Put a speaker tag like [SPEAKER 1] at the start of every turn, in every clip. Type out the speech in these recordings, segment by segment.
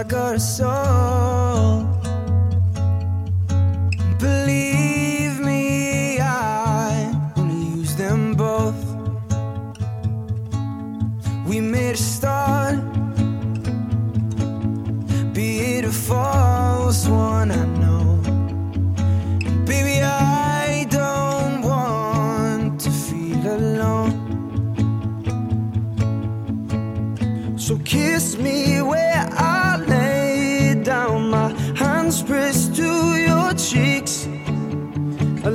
[SPEAKER 1] I got a soul. Believe me, I wanna use them both. We made a start, be it a false one, I know. Baby, I don't want to feel alone. So kiss me where I hands pressed to your cheeks, a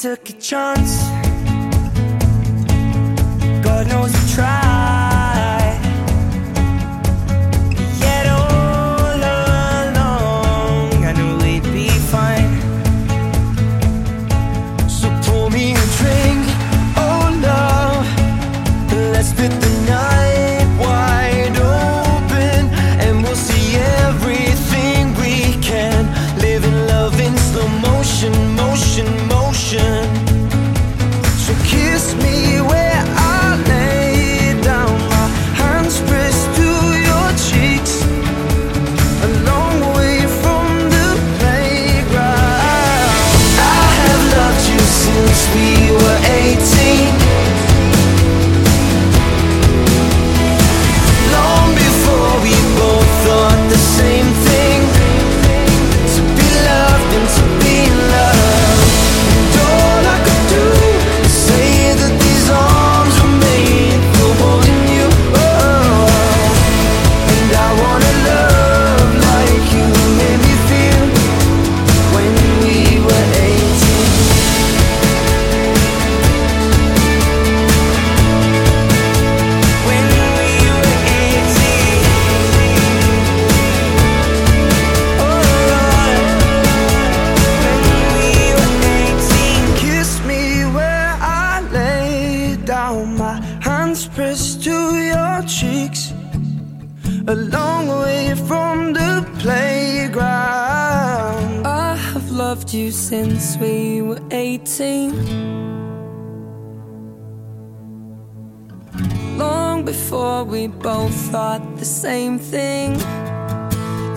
[SPEAKER 1] took a chance. God knows we tried. Yet all along, I knew we'd be fine. So pour me a drink, oh love. Let's the night wide open, and we'll see everything we can. Live in love in slow motion. To your cheeks, a long way from the playground. I have loved you since we were 18. Long before we both thought the same thing.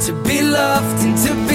[SPEAKER 1] to be loved and to be